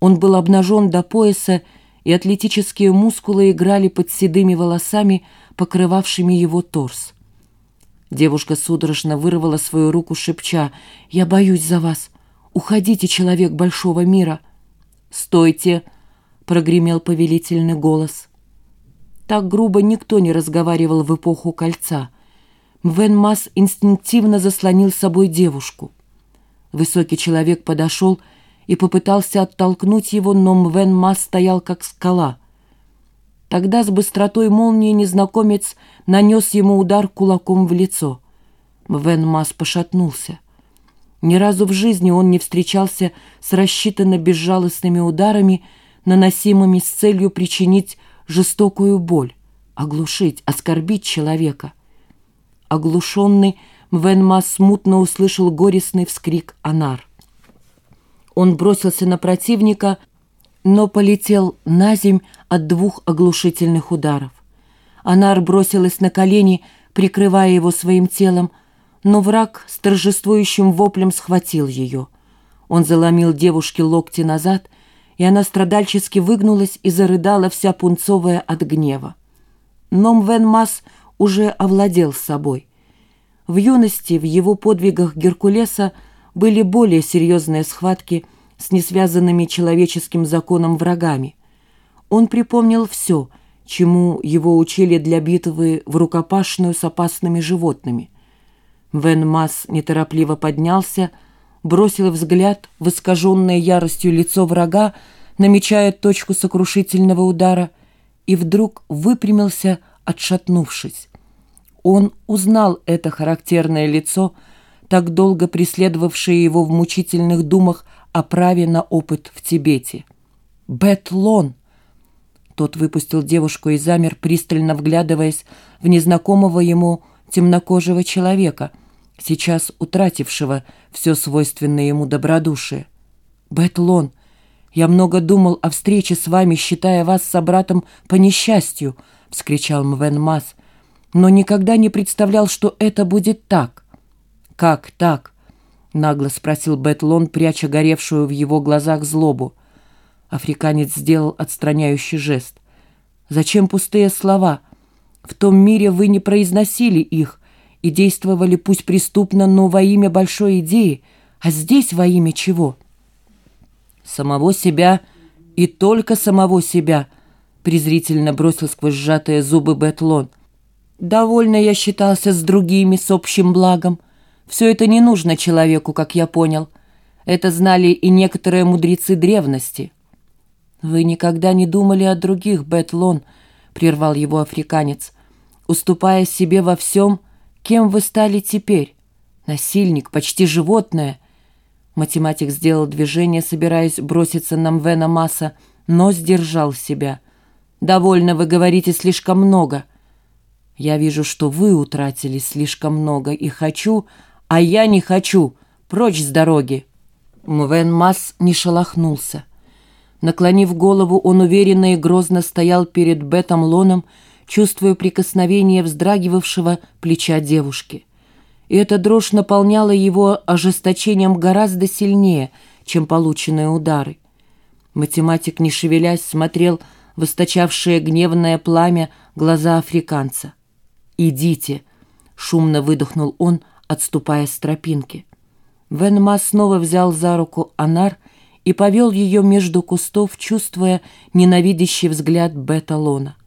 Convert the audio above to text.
Он был обнажен до пояса, и атлетические мускулы играли под седыми волосами, покрывавшими его торс. Девушка судорожно вырвала свою руку, шепча «Я боюсь за вас! Уходите, человек большого мира!» «Стойте!» — прогремел повелительный голос. Так грубо никто не разговаривал в эпоху кольца. Мвен Мас инстинктивно заслонил собой девушку. Высокий человек подошел и попытался оттолкнуть его, но Мвен Мас стоял как скала. Тогда с быстротой молнии незнакомец нанес ему удар кулаком в лицо. Мвен Мас пошатнулся. Ни разу в жизни он не встречался с рассчитанно безжалостными ударами, наносимыми с целью причинить жестокую боль, оглушить, оскорбить человека. Оглушенный, Мвенма смутно услышал горестный вскрик Анар. Он бросился на противника, но полетел на земь от двух оглушительных ударов. Анар бросилась на колени, прикрывая его своим телом, но враг с торжествующим воплем схватил ее. Он заломил девушке локти назад, и она страдальчески выгнулась и зарыдала вся пунцовая от гнева. Но Мвен Мас уже овладел собой. В юности в его подвигах Геркулеса были более серьезные схватки с несвязанными человеческим законом врагами. Он припомнил все, чему его учили для битвы в рукопашную с опасными животными. Вен Масс неторопливо поднялся, бросил взгляд в искаженное яростью лицо врага, намечая точку сокрушительного удара, и вдруг выпрямился, отшатнувшись. Он узнал это характерное лицо, так долго преследовавшее его в мучительных думах о праве на опыт в Тибете. «Бэтлон!» Тот выпустил девушку и замер, пристально вглядываясь в незнакомого ему темнокожего человека, сейчас утратившего все свойственное ему добродушие. «Бэтлон, я много думал о встрече с вами, считая вас собратом по несчастью», — вскричал Мвен Мас, «но никогда не представлял, что это будет так». «Как так?» — нагло спросил Бэтлон, пряча горевшую в его глазах злобу. Африканец сделал отстраняющий жест. «Зачем пустые слова? В том мире вы не произносили их и действовали пусть преступно, но во имя большой идеи, а здесь во имя чего?» «Самого себя и только самого себя», — презрительно бросил сквозь сжатые зубы Бэтлон. «Довольно я считался с другими, с общим благом. Все это не нужно человеку, как я понял. Это знали и некоторые мудрецы древности». «Вы никогда не думали о других, Бэтлон», — прервал его африканец. «Уступая себе во всем, кем вы стали теперь? Насильник, почти животное». Математик сделал движение, собираясь броситься на Мвена Масса, но сдержал себя. «Довольно, вы говорите слишком много». «Я вижу, что вы утратили слишком много, и хочу, а я не хочу. Прочь с дороги». Мвен Масс не шелохнулся. Наклонив голову, он уверенно и грозно стоял перед Бетом Лоном, чувствуя прикосновение вздрагивавшего плеча девушки. И эта дрожь наполняла его ожесточением гораздо сильнее, чем полученные удары. Математик, не шевелясь, смотрел в источавшее гневное пламя глаза африканца. «Идите!» — шумно выдохнул он, отступая с тропинки. Венма снова взял за руку Анар и повел ее между кустов, чувствуя ненавидящий взгляд Беталона.